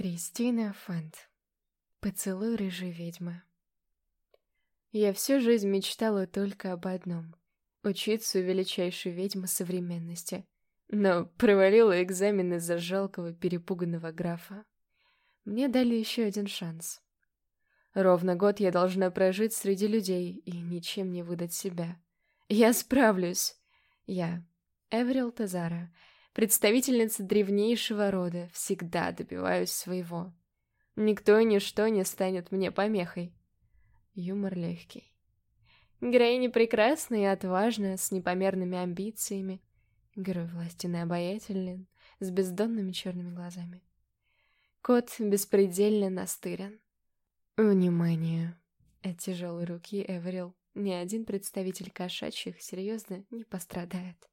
Кристина Фант. Поцелуй рыжей ведьмы. Я всю жизнь мечтала только об одном — учиться у величайшей ведьмы современности. Но провалила экзамен из-за жалкого перепуганного графа. Мне дали еще один шанс. Ровно год я должна прожить среди людей и ничем не выдать себя. Я справлюсь. Я, Эврил Тазара, представительница древнейшего рода, всегда добиваюсь своего. Никто и ничто не станет мне помехой. Юмор легкий. Героиня прекрасная и отважная, с непомерными амбициями. Герой властен обаятелен, с бездонными черными глазами. Кот беспредельно настырен. Внимание! От тяжелой руки Эверил ни один представитель кошачьих серьезно не пострадает.